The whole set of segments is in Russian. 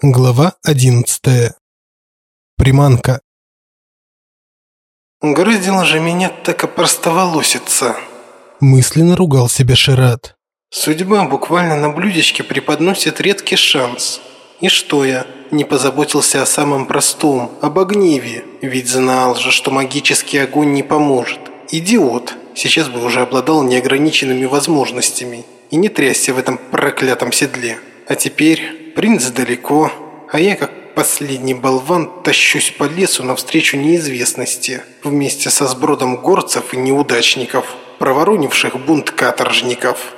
Глава 11. Приманка. «Грызила же меня так опростоволосица!» Мысленно ругал себя Шират. «Судьба буквально на блюдечке преподносит редкий шанс. И что я, не позаботился о самом простом, об огниве, ведь знал же, что магический огонь не поможет. Идиот, сейчас бы уже обладал неограниченными возможностями и не трясся в этом проклятом седле. А теперь Принц далеко, а я, как последний болван, тащусь по лесу навстречу неизвестности, вместе со сбродом горцев и неудачников, проворонивших бунт каторжников.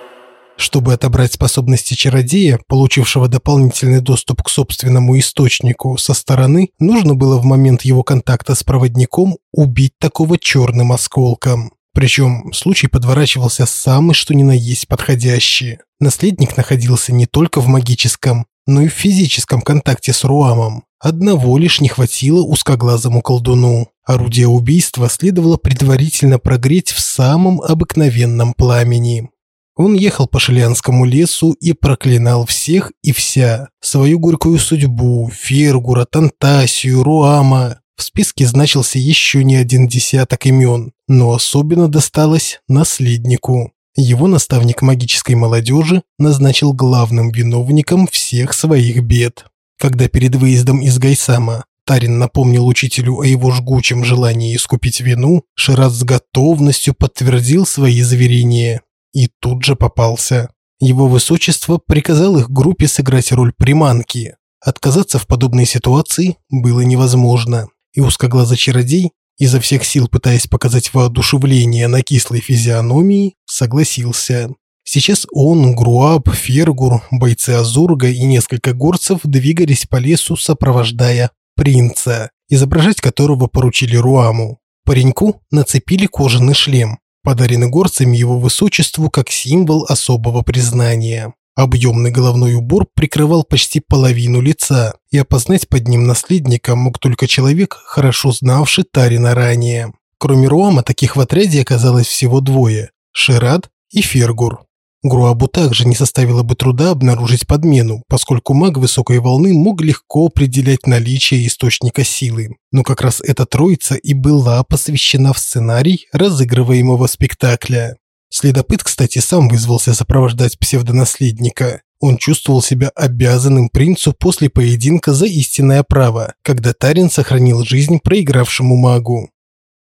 Чтобы отобрать способности чародея, получившего дополнительный доступ к собственному источнику со стороны, нужно было в момент его контакта с проводником убить такого черным осколком. Причем случай подворачивался самый что ни на есть подходящий. Наследник находился не только в магическом, но и в физическом контакте с Руамом. Одного лишь не хватило узкоглазому колдуну. Орудие убийства следовало предварительно прогреть в самом обыкновенном пламени. Он ехал по Шелянскому лесу и проклинал всех и вся. Свою горькую судьбу, Фергура, Тантасию, Руама. В списке значился еще не один десяток имен, но особенно досталось наследнику. Его наставник магической молодежи назначил главным виновником всех своих бед. Когда перед выездом из Гайсама Тарин напомнил учителю о его жгучем желании искупить вину, Шират с готовностью подтвердил свои заверения и тут же попался. Его высочество приказал их группе сыграть роль приманки. Отказаться в подобной ситуации было невозможно, и узкоглазый чародей изо всех сил пытаясь показать воодушевление на кислой физиономии, согласился. Сейчас он, Груаб, Фергур, бойцы Азурга и несколько горцев двигались по лесу, сопровождая принца, изображать которого поручили Руаму. Пареньку нацепили кожаный шлем, подаренный горцами его высочеству как символ особого признания. Объемный головной убор прикрывал почти половину лица, и опознать под ним наследника мог только человек, хорошо знавший Тарина ранее. Кроме Руама, таких в отряде оказалось всего двое – Шират и Фергур. Груабу также не составило бы труда обнаружить подмену, поскольку маг высокой волны мог легко определять наличие источника силы. Но как раз эта троица и была посвящена в сценарий разыгрываемого спектакля. Следопыт, кстати, сам вызвался сопровождать псевдонаследника. Он чувствовал себя обязанным принцу после поединка за истинное право, когда Тарин сохранил жизнь проигравшему магу.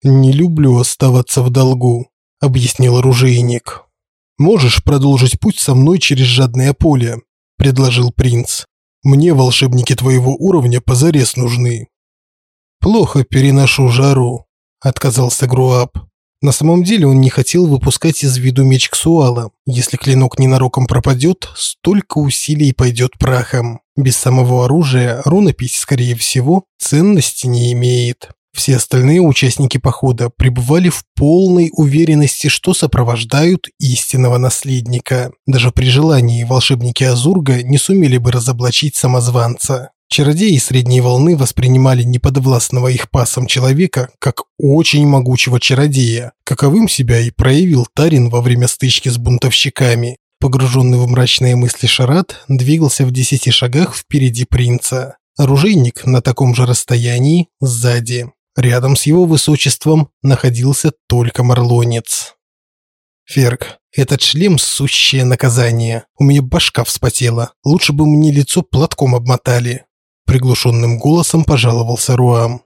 «Не люблю оставаться в долгу», – объяснил оружейник. «Можешь продолжить путь со мной через жадное поле», – предложил принц. «Мне волшебники твоего уровня позарез нужны». «Плохо переношу жару», – отказался Груап. На самом деле он не хотел выпускать из виду меч Ксуала. Если клинок ненароком пропадет, столько усилий пойдет прахом. Без самого оружия рунопись, скорее всего, ценности не имеет. Все остальные участники похода пребывали в полной уверенности, что сопровождают истинного наследника. Даже при желании волшебники Азурга не сумели бы разоблачить самозванца. Чародеи средней волны воспринимали неподвластного их пасом человека как очень могучего чародея, каковым себя и проявил Тарин во время стычки с бунтовщиками. Погруженный в мрачные мысли Шарат двигался в десяти шагах впереди принца. Оружейник на таком же расстоянии сзади. Рядом с его высочеством находился только марлонец. Ферк, этот шлем – сущее наказание. У меня башка вспотела. Лучше бы мне лицо платком обмотали приглушенным голосом пожаловался Руам.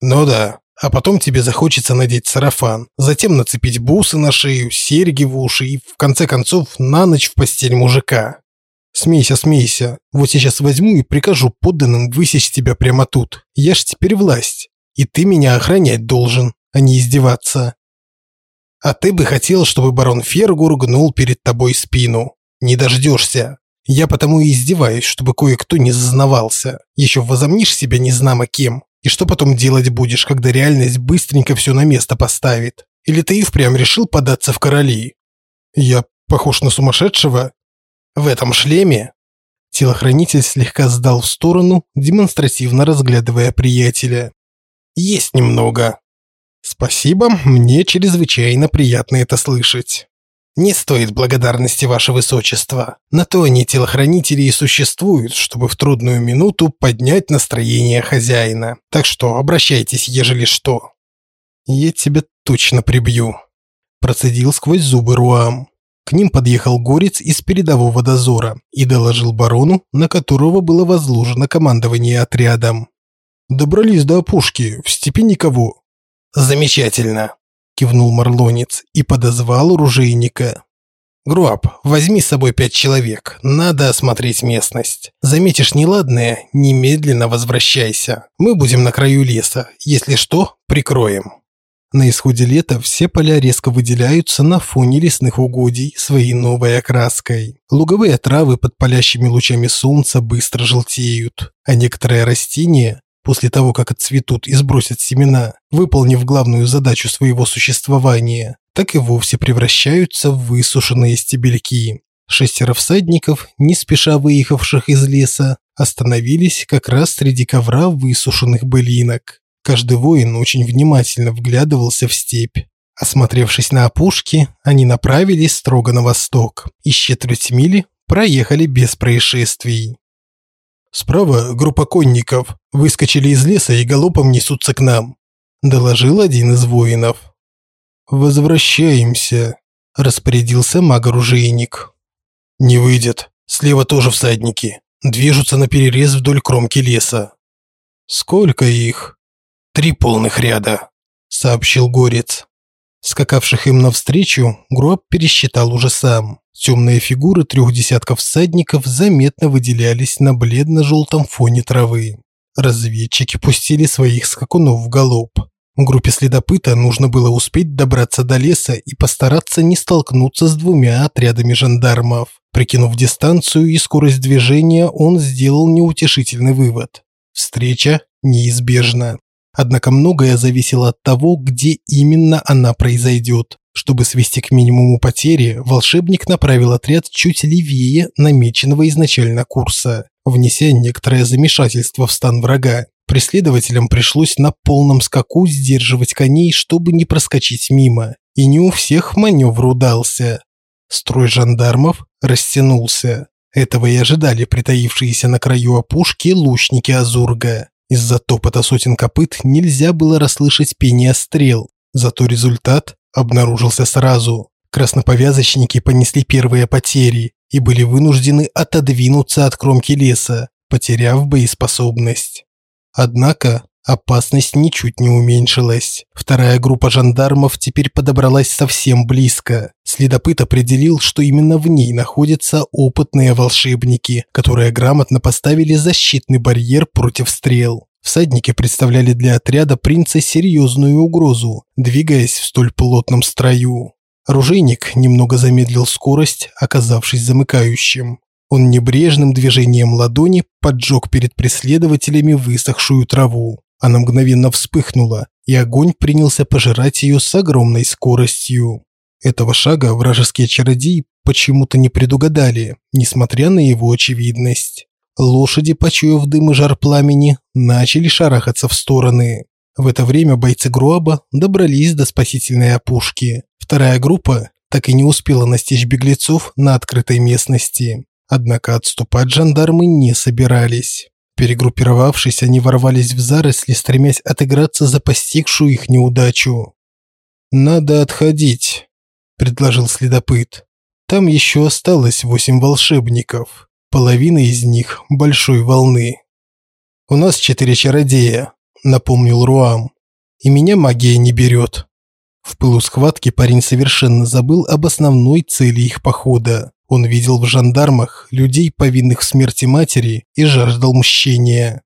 Ну да, а потом тебе захочется надеть сарафан, затем нацепить бусы на шею, серьги в уши и в конце концов на ночь в постель мужика. Смейся, смейся. Вот сейчас возьму и прикажу подданным высечь тебя прямо тут. Я ж теперь власть, и ты меня охранять должен, а не издеваться. А ты бы хотел, чтобы барон Фергур гнул перед тобой спину. Не дождешься. Я потому и издеваюсь, чтобы кое-кто не зазнавался. Еще возомнишь себя незнамо кем. И что потом делать будешь, когда реальность быстренько все на место поставит? Или ты и впрямь решил податься в короли? Я похож на сумасшедшего? В этом шлеме? Телохранитель слегка сдал в сторону, демонстративно разглядывая приятеля. Есть немного. Спасибо, мне чрезвычайно приятно это слышать. «Не стоит благодарности, ваше высочество. На то они телохранители и существуют, чтобы в трудную минуту поднять настроение хозяина. Так что обращайтесь, ежели что». «Я тебя точно прибью», – процедил сквозь зубы Руам. К ним подъехал горец из передового дозора и доложил барону, на которого было возложено командование отрядом. «Добрались до опушки, в степи никого». «Замечательно», – кивнул Марлонец и подозвал оружейника. «Груап, возьми с собой пять человек, надо осмотреть местность. Заметишь неладное, немедленно возвращайся. Мы будем на краю леса, если что, прикроем». На исходе лета все поля резко выделяются на фоне лесных угодий своей новой окраской. Луговые травы под палящими лучами солнца быстро желтеют, а некоторые растения, после того, как отцветут и сбросят семена, выполнив главную задачу своего существования, так и вовсе превращаются в высушенные стебельки. Шестеро всадников, не спеша выехавших из леса, остановились как раз среди ковра высушенных былинок. Каждый воин очень внимательно вглядывался в степь. Осмотревшись на опушке, они направились строго на восток и с четверть мили проехали без происшествий. «Справа группа конников. Выскочили из леса и галопом несутся к нам», – доложил один из воинов. «Возвращаемся», – распорядился маг-оружейник. «Не выйдет. Слева тоже всадники. Движутся на перерез вдоль кромки леса». «Сколько их?» «Три полных ряда», – сообщил Горец. Скакавших им навстречу Гроб пересчитал уже сам. Темные фигуры трех десятков всадников заметно выделялись на бледно-желтом фоне травы. Разведчики пустили своих скакунов в галоп. Группе следопыта нужно было успеть добраться до леса и постараться не столкнуться с двумя отрядами жандармов. Прикинув дистанцию и скорость движения, он сделал неутешительный вывод. Встреча неизбежна. Однако многое зависело от того, где именно она произойдет. Чтобы свести к минимуму потери, волшебник направил отряд чуть левее намеченного изначально курса, внеся некоторое замешательство в стан врага. Преследователям пришлось на полном скаку сдерживать коней, чтобы не проскочить мимо. И не у всех маневр удался. Строй жандармов растянулся. Этого и ожидали притаившиеся на краю опушки лучники Азурга. Из-за топота сотен копыт нельзя было расслышать пение стрел, зато результат обнаружился сразу. Красноповязочники понесли первые потери и были вынуждены отодвинуться от кромки леса, потеряв боеспособность. Однако опасность ничуть не уменьшилась. Вторая группа жандармов теперь подобралась совсем близко. Следопыт определил, что именно в ней находятся опытные волшебники, которые грамотно поставили защитный барьер против стрел. Всадники представляли для отряда принца серьезную угрозу, двигаясь в столь плотном строю. Оружейник немного замедлил скорость, оказавшись замыкающим. Он небрежным движением ладони поджег перед преследователями высохшую траву. Она мгновенно вспыхнула, и огонь принялся пожирать ее с огромной скоростью. Этого шага вражеские чародеи почему-то не предугадали, несмотря на его очевидность. Лошади, почуяв дым и жар пламени, начали шарахаться в стороны. В это время бойцы Груаба добрались до спасительной опушки. Вторая группа так и не успела настичь беглецов на открытой местности. Однако отступать жандармы не собирались. Перегруппировавшись, они ворвались в заросли, стремясь отыграться за постигшую их неудачу. «Надо отходить», – предложил следопыт. «Там еще осталось восемь волшебников, половина из них – большой волны». «У нас четыре чародея», – напомнил Руам. «И меня магия не берет». В пылу схватки парень совершенно забыл об основной цели их похода. Он видел в жандармах людей, повинных в смерти матери, и жаждал мщения.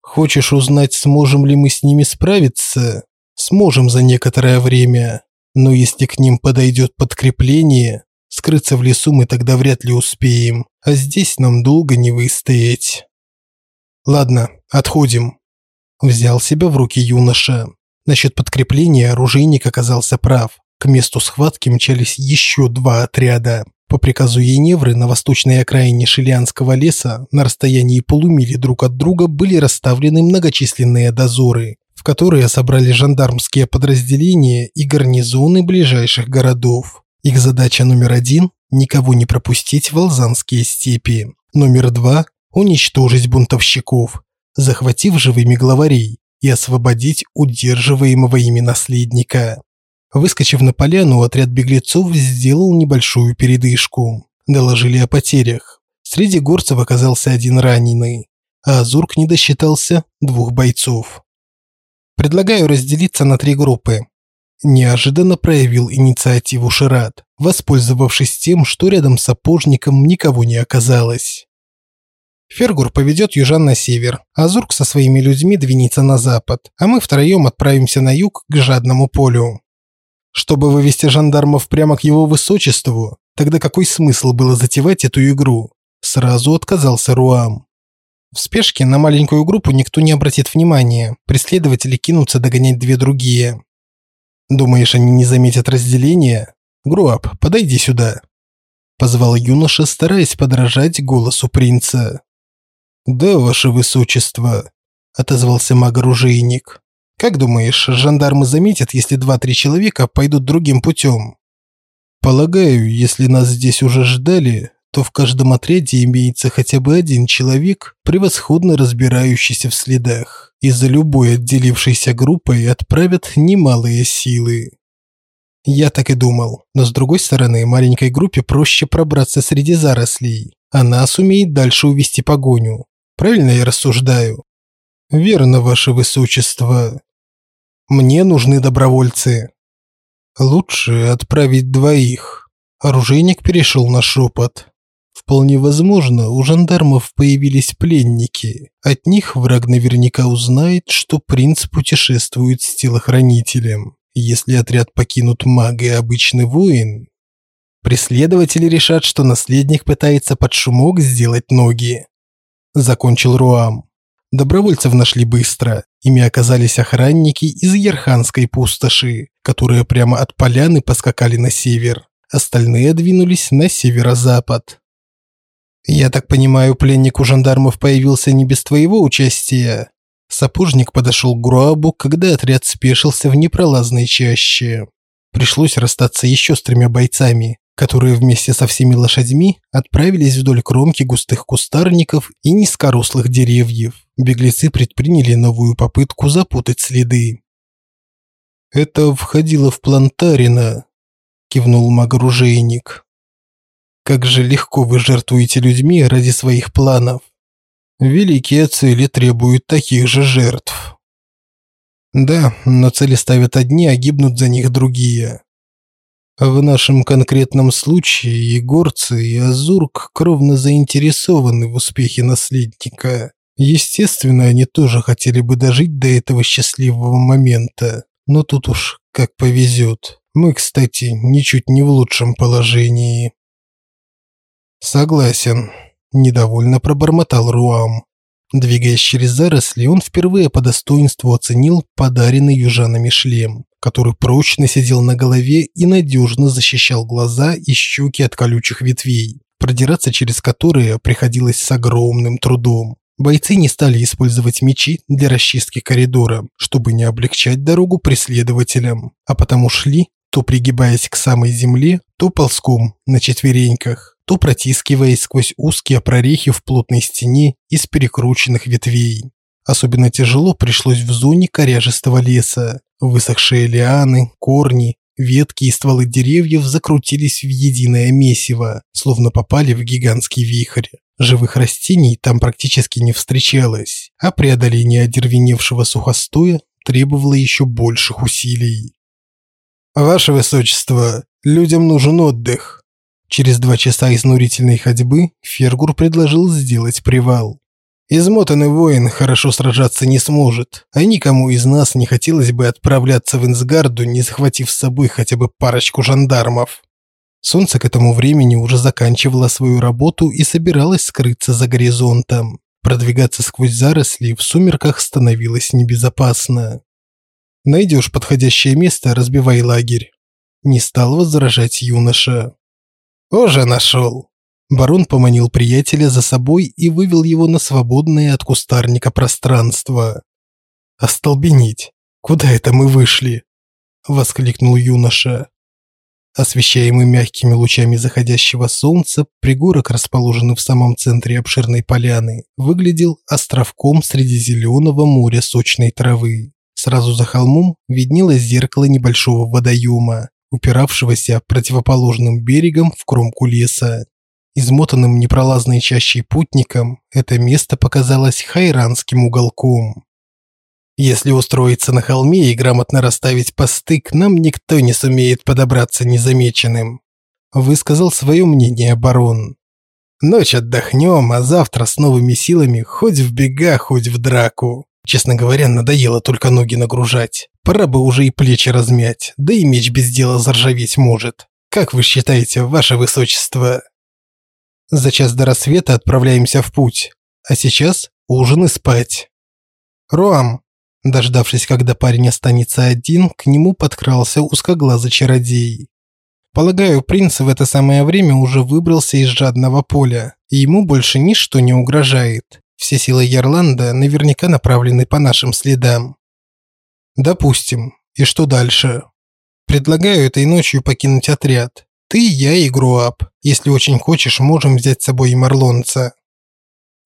Хочешь узнать, сможем ли мы с ними справиться? Сможем за некоторое время. Но если к ним подойдет подкрепление, скрыться в лесу мы тогда вряд ли успеем, а здесь нам долго не выстоять. Ладно, отходим. Взял себя в руки юноша. Насчет подкрепления оружейник оказался прав. К месту схватки мчались еще два отряда. По приказу Еневры на восточной окраине Шилианского леса на расстоянии полумили друг от друга были расставлены многочисленные дозоры, в которые собрали жандармские подразделения и гарнизоны ближайших городов. Их задача номер один – никого не пропустить в Алзанские степи. Номер два – уничтожить бунтовщиков, захватив живыми главарей и освободить удерживаемого ими наследника. Выскочив на поляну, отряд беглецов сделал небольшую передышку. Доложили о потерях. Среди горцев оказался один раненый, а Азурк не досчитался двух бойцов. Предлагаю разделиться на три группы. Неожиданно проявил инициативу Шират, воспользовавшись тем, что рядом с сапожником никого не оказалось. Фергур поведет южан на север, а Зурк со своими людьми двинется на запад, а мы втроем отправимся на юг к жадному полю. Чтобы вывести жандармов прямо к его высочеству, тогда какой смысл было затевать эту игру? Сразу отказался Руам. В спешке на маленькую группу никто не обратит внимания, преследователи кинутся догонять две другие. Думаешь, они не заметят разделения? Груап, подойди сюда. Позвал юноша, стараясь подражать голосу принца. «Да, ваше высочество», – отозвался маг-оружейник. «Как думаешь, жандармы заметят, если два-три человека пойдут другим путем?» «Полагаю, если нас здесь уже ждали, то в каждом отряде имеется хотя бы один человек, превосходно разбирающийся в следах, и за любой отделившейся группой отправят немалые силы». Я так и думал, но с другой стороны, маленькой группе проще пробраться среди зарослей. Она сумеет дальше увести погоню. Правильно я рассуждаю? Верно, ваше высочество. Мне нужны добровольцы. Лучше отправить двоих. Оружейник перешел на шепот. Вполне возможно, у жандармов появились пленники. От них враг наверняка узнает, что принц путешествует с телохранителем. Если отряд покинут маг и обычный воин, преследователи решат, что наследник пытается под шумок сделать ноги закончил Руам. Добровольцев нашли быстро. Ими оказались охранники из Ерханской пустоши, которые прямо от поляны поскакали на север. Остальные двинулись на северо-запад. «Я так понимаю, пленник у жандармов появился не без твоего участия?» Сапожник подошел к Груабу, когда отряд спешился в непролазной чаще. Пришлось расстаться еще с тремя бойцами, которые вместе со всеми лошадьми отправились вдоль кромки густых кустарников и низкорослых деревьев. Беглецы предприняли новую попытку запутать следы. «Это входило в план Тарина», – кивнул магоружейник. «Как же легко вы жертвуете людьми ради своих планов. Великие цели требуют таких же жертв». «Да, но цели ставят одни, а гибнут за них другие. В нашем конкретном случае и горцы, и Азурк кровно заинтересованы в успехе наследника. Естественно, они тоже хотели бы дожить до этого счастливого момента. Но тут уж как повезет. Мы, кстати, ничуть не в лучшем положении. Согласен, недовольно пробормотал Руам. Двигаясь через заросли, он впервые по достоинству оценил подаренный южанами шлем который прочно сидел на голове и надежно защищал глаза и щеки от колючих ветвей, продираться через которые приходилось с огромным трудом. Бойцы не стали использовать мечи для расчистки коридора, чтобы не облегчать дорогу преследователям, а потому шли, то пригибаясь к самой земле, то ползком на четвереньках, то протискиваясь сквозь узкие прорехи в плотной стене из перекрученных ветвей. Особенно тяжело пришлось в зоне коряжестого леса, Высохшие лианы, корни, ветки и стволы деревьев закрутились в единое месиво, словно попали в гигантский вихрь. Живых растений там практически не встречалось, а преодоление одервеневшего сухостоя требовало еще больших усилий. «Ваше Высочество, людям нужен отдых». Через два часа изнурительной ходьбы Фергур предложил сделать привал. Измотанный воин хорошо сражаться не сможет, а никому из нас не хотелось бы отправляться в Инсгарду, не захватив с собой хотя бы парочку жандармов. Солнце к этому времени уже заканчивало свою работу и собиралось скрыться за горизонтом. Продвигаться сквозь заросли в сумерках становилось небезопасно. Найдешь подходящее место, разбивай лагерь. Не стал возражать юноша. Уже нашел. Барон поманил приятеля за собой и вывел его на свободное от кустарника пространство. «Остолбенеть! Куда это мы вышли?» – воскликнул юноша. Освещаемый мягкими лучами заходящего солнца, пригорок, расположенный в самом центре обширной поляны, выглядел островком среди зеленого моря сочной травы. Сразу за холмом виднелось зеркало небольшого водоема, упиравшегося противоположным берегом в кромку леса. Измотанным непролазной чащей путникам это место показалось хайранским уголком. Если устроиться на холме и грамотно расставить посты, к нам никто не сумеет подобраться незамеченным. Высказал свое мнение барон. Ночь отдохнем, а завтра с новыми силами хоть в бега, хоть в драку. Честно говоря, надоело только ноги нагружать. Пора бы уже и плечи размять, да и меч без дела заржаветь может. Как вы считаете, ваше высочество? За час до рассвета отправляемся в путь, а сейчас ужин и спать. Руам, Дождавшись, когда парень останется один, к нему подкрался узкоглазый чародей. Полагаю, принц в это самое время уже выбрался из жадного поля, и ему больше ничто не угрожает. Все силы Ярланда наверняка направлены по нашим следам. Допустим. И что дальше? Предлагаю этой ночью покинуть отряд. Ты, я и Груап. Если очень хочешь, можем взять с собой и Марлонца.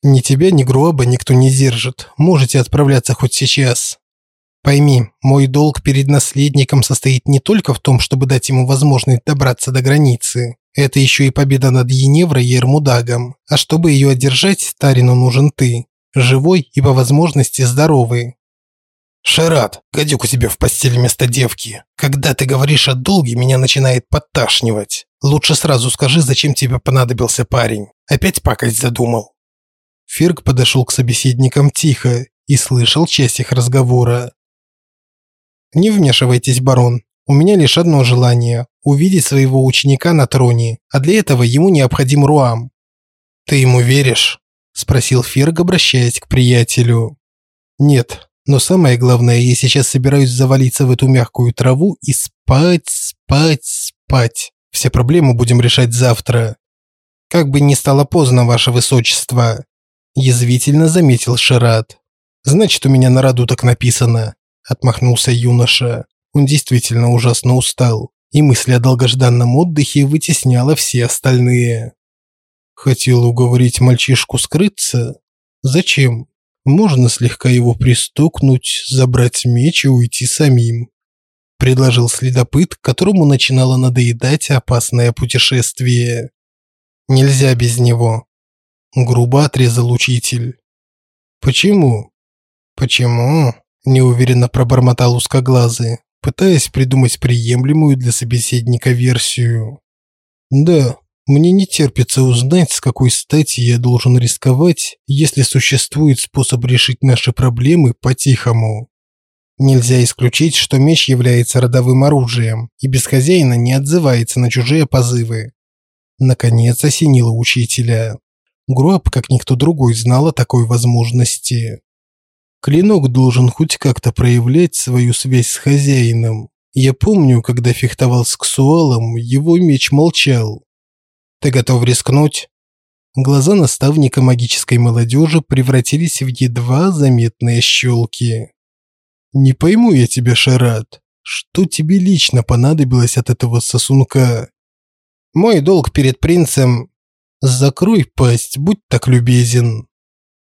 Ни тебя, ни гроба никто не держит. Можете отправляться хоть сейчас. Пойми, мой долг перед наследником состоит не только в том, чтобы дать ему возможность добраться до границы. Это еще и победа над Еневрой и Эрмудагом. А чтобы ее одержать, Тарину нужен ты. Живой и по возможности здоровый. Шарат, гадюк у тебя в постели вместо девки. Когда ты говоришь о долге, меня начинает подташнивать. Лучше сразу скажи, зачем тебе понадобился парень. Опять пакость задумал. Фирк подошел к собеседникам тихо и слышал часть их разговора. «Не вмешивайтесь, барон. У меня лишь одно желание – увидеть своего ученика на троне, а для этого ему необходим Руам». «Ты ему веришь?» – спросил Фирк, обращаясь к приятелю. «Нет, но самое главное, я сейчас собираюсь завалиться в эту мягкую траву и спать, спать, спать. Все проблемы будем решать завтра. Как бы ни стало поздно, ваше высочество язвительно заметил Шарат. Значит, у меня на роду так написано, отмахнулся юноша. Он действительно ужасно устал, и мысль о долгожданном отдыхе вытесняла все остальные. Хотел уговорить мальчишку скрыться? Зачем? Можно слегка его пристукнуть, забрать меч и уйти самим. Предложил следопыт, которому начинало надоедать опасное путешествие. Нельзя без него, грубо отрезал учитель. Почему? Почему? неуверенно пробормотал узкоглазый, пытаясь придумать приемлемую для собеседника версию. Да, мне не терпится узнать, с какой стати я должен рисковать, если существует способ решить наши проблемы по-тихому. Нельзя исключить, что меч является родовым оружием и без хозяина не отзывается на чужие позывы. Наконец осенило учителя. Груап, как никто другой, знал о такой возможности. Клинок должен хоть как-то проявлять свою связь с хозяином. Я помню, когда фехтовал с Ксуалом, его меч молчал. Ты готов рискнуть? Глаза наставника магической молодежи превратились в едва заметные щелки. Не пойму я тебя, Шарат. Что тебе лично понадобилось от этого сосунка? Мой долг перед принцем «Закрой пасть, будь так любезен», –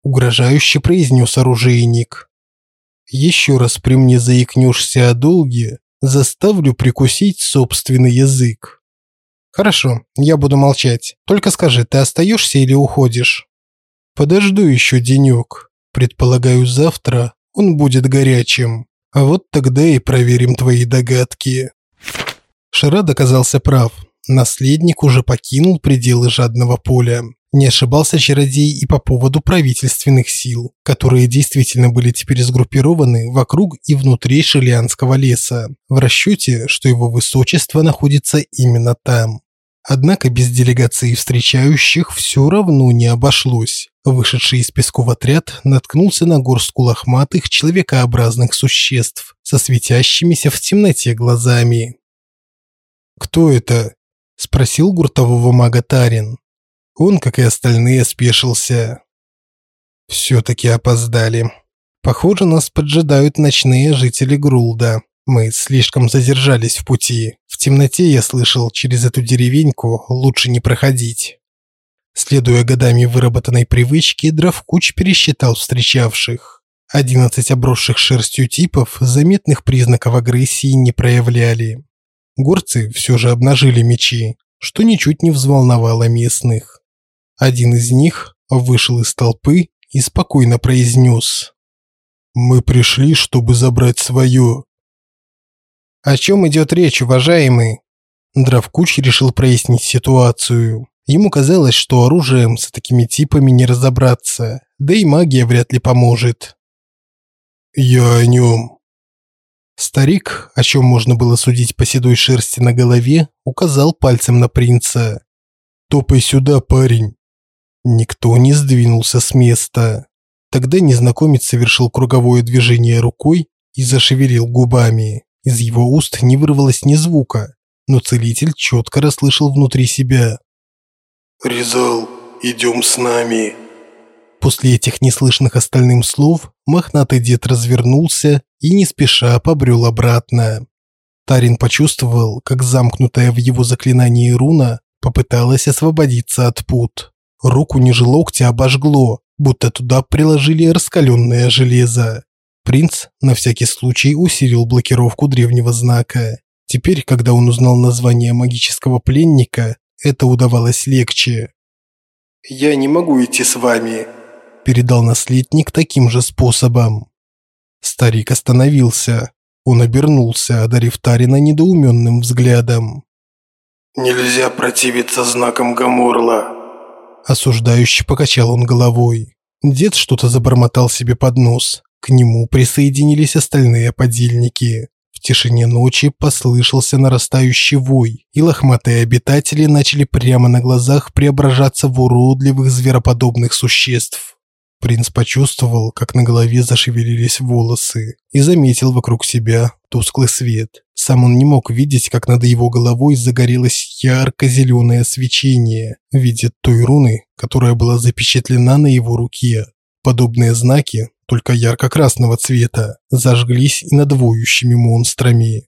угрожающе произнес оружейник. «Еще раз при мне заикнешься о долге, заставлю прикусить собственный язык». «Хорошо, я буду молчать. Только скажи, ты остаешься или уходишь?» «Подожду еще денек. Предполагаю, завтра он будет горячим. А вот тогда и проверим твои догадки». Шарад оказался прав. Наследник уже покинул пределы жадного поля. Не ошибался чародей и по поводу правительственных сил, которые действительно были теперь сгруппированы вокруг и внутри Шилианского леса, в расчете, что его высочество находится именно там. Однако без делегации встречающих все равно не обошлось. Вышедший из песков отряд наткнулся на горстку лохматых человекообразных существ со светящимися в темноте глазами. «Кто это?» спросил гуртового мага Тарин. Он, как и остальные, спешился. Все-таки опоздали. Похоже, нас поджидают ночные жители Грулда. Мы слишком задержались в пути. В темноте я слышал, через эту деревеньку лучше не проходить. Следуя годами выработанной привычки, Дравкуч пересчитал встречавших. Одиннадцать обросших шерстью типов заметных признаков агрессии не проявляли. Горцы все же обнажили мечи, что ничуть не взволновало местных. Один из них вышел из толпы и спокойно произнес «Мы пришли, чтобы забрать свое». «О чем идет речь, уважаемый?» Дравкуч решил прояснить ситуацию. Ему казалось, что оружием с такими типами не разобраться, да и магия вряд ли поможет. «Я о нем». Старик, о чем можно было судить по седой шерсти на голове, указал пальцем на принца. «Топай сюда, парень». Никто не сдвинулся с места. Тогда незнакомец совершил круговое движение рукой и зашевелил губами. Из его уст не вырвалось ни звука, но целитель четко расслышал внутри себя. «Резал, идем с нами». После этих неслышных остальным слов мохнатый дед развернулся и не спеша побрел обратно. Тарин почувствовал, как замкнутая в его заклинании руна попыталась освободиться от пут. Руку ниже локтя обожгло, будто туда приложили раскаленное железо. Принц на всякий случай усилил блокировку древнего знака. Теперь, когда он узнал название магического пленника, это удавалось легче. «Я не могу идти с вами», – передал наследник таким же способом. Старик остановился. Он обернулся, одарив Тарина недоуменным взглядом. «Нельзя противиться знакам Гаморла», – осуждающе покачал он головой. Дед что-то забормотал себе под нос. К нему присоединились остальные подельники. В тишине ночи послышался нарастающий вой, и лохматые обитатели начали прямо на глазах преображаться в уродливых звероподобных существ. Принц почувствовал, как на голове зашевелились волосы, и заметил вокруг себя тусклый свет. Сам он не мог видеть, как над его головой загорелось ярко-зеленое свечение в виде той руны, которая была запечатлена на его руке. Подобные знаки только ярко-красного цвета, зажглись и над воющими монстрами.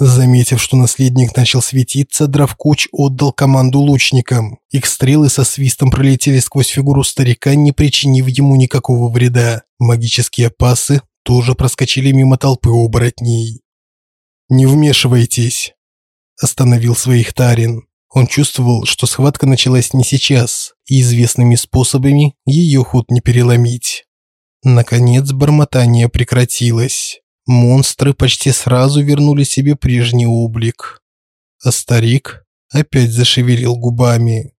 Заметив, что наследник начал светиться, Дравкуч отдал команду лучникам. Их стрелы со свистом пролетели сквозь фигуру старика, не причинив ему никакого вреда. Магические пасы тоже проскочили мимо толпы оборотней. «Не вмешивайтесь!» – остановил своих Тарин. Он чувствовал, что схватка началась не сейчас, и известными способами ее ход не переломить. Наконец бормотание прекратилось. Монстры почти сразу вернули себе прежний облик. А старик опять зашевелил губами.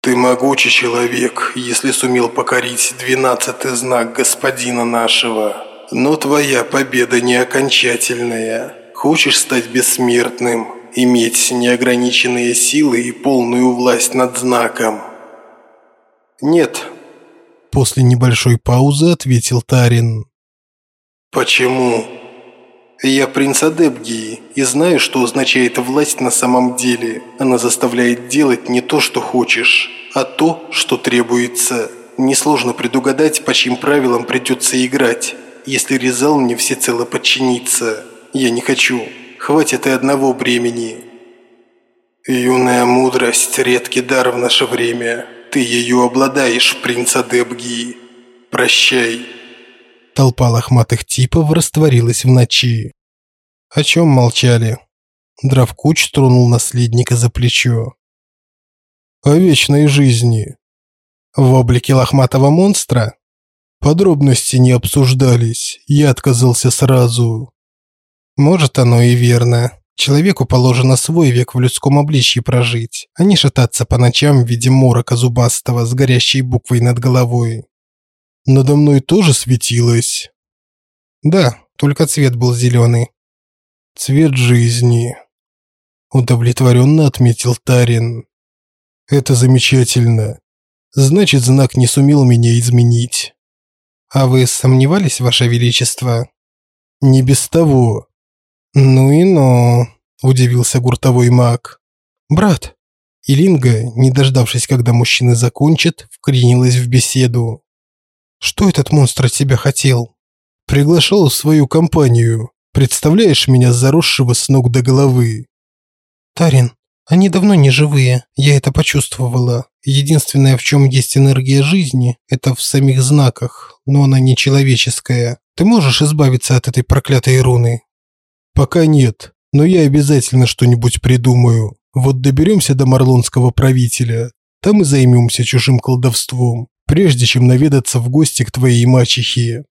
«Ты могучий человек, если сумел покорить двенадцатый знак господина нашего. Но твоя победа не окончательная. Хочешь стать бессмертным, иметь неограниченные силы и полную власть над знаком?» «Нет», После небольшой паузы ответил Тарин. «Почему?» «Я принц Адепгии и знаю, что означает власть на самом деле. Она заставляет делать не то, что хочешь, а то, что требуется. Несложно предугадать, по чьим правилам придется играть, если Резал мне всецело подчинится. Я не хочу. Хватит и одного бремени». «Юная мудрость – редкий дар в наше время», ты ее обладаешь, принц Адебгии. Прощай». Толпа лохматых типов растворилась в ночи. О чем молчали? Дравкуч тронул наследника за плечо. О вечной жизни. В облике лохматого монстра? Подробности не обсуждались, я отказался сразу. Может, оно и верно. Человеку положено свой век в людском обличье прожить, а не шататься по ночам в виде морока зубастого с горящей буквой над головой. Надо мной тоже светилось. Да, только цвет был зеленый. Цвет жизни. Удовлетворенно отметил Тарин. Это замечательно. Значит, знак не сумел меня изменить. А вы сомневались, ваше величество? Не без того. «Ну и ну», – удивился гуртовой маг. «Брат». Илинга, не дождавшись, когда мужчины закончат, вклинилась в беседу. «Что этот монстр от тебя хотел?» «Приглашал в свою компанию. Представляешь меня заросшего с ног до головы?» «Тарин, они давно не живые, я это почувствовала. Единственное, в чем есть энергия жизни, это в самих знаках, но она не человеческая. Ты можешь избавиться от этой проклятой руны?» «Пока нет, но я обязательно что-нибудь придумаю. Вот доберемся до марлонского правителя, там и займемся чужим колдовством, прежде чем наведаться в гости к твоей мачехе».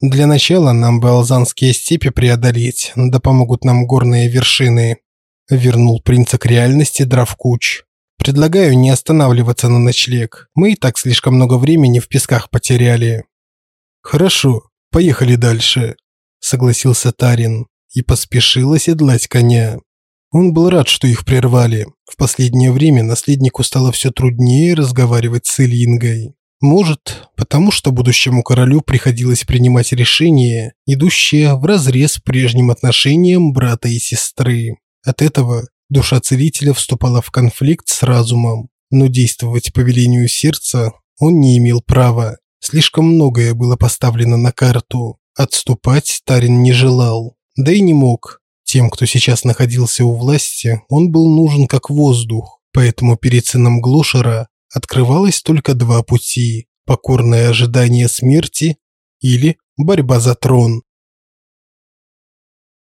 Для начала нам бы алзанские степи преодолеть, да помогут нам горные вершины. Вернул принца к реальности Дравкуч. Предлагаю не останавливаться на ночлег. Мы и так слишком много времени в песках потеряли. Хорошо, поехали дальше, согласился Тарин и поспешил оседлать коня. Он был рад, что их прервали. В последнее время наследнику стало все труднее разговаривать с Ильингой. Может, потому что будущему королю приходилось принимать решения, идущие вразрез с прежним отношением брата и сестры. От этого душа целителя вступала в конфликт с разумом, но действовать по велению сердца он не имел права. Слишком многое было поставлено на карту. Отступать Тарин не желал, да и не мог. Тем, кто сейчас находился у власти, он был нужен как воздух, поэтому перед сыном Глушера открывалось только два пути – покорное ожидание смерти или борьба за трон.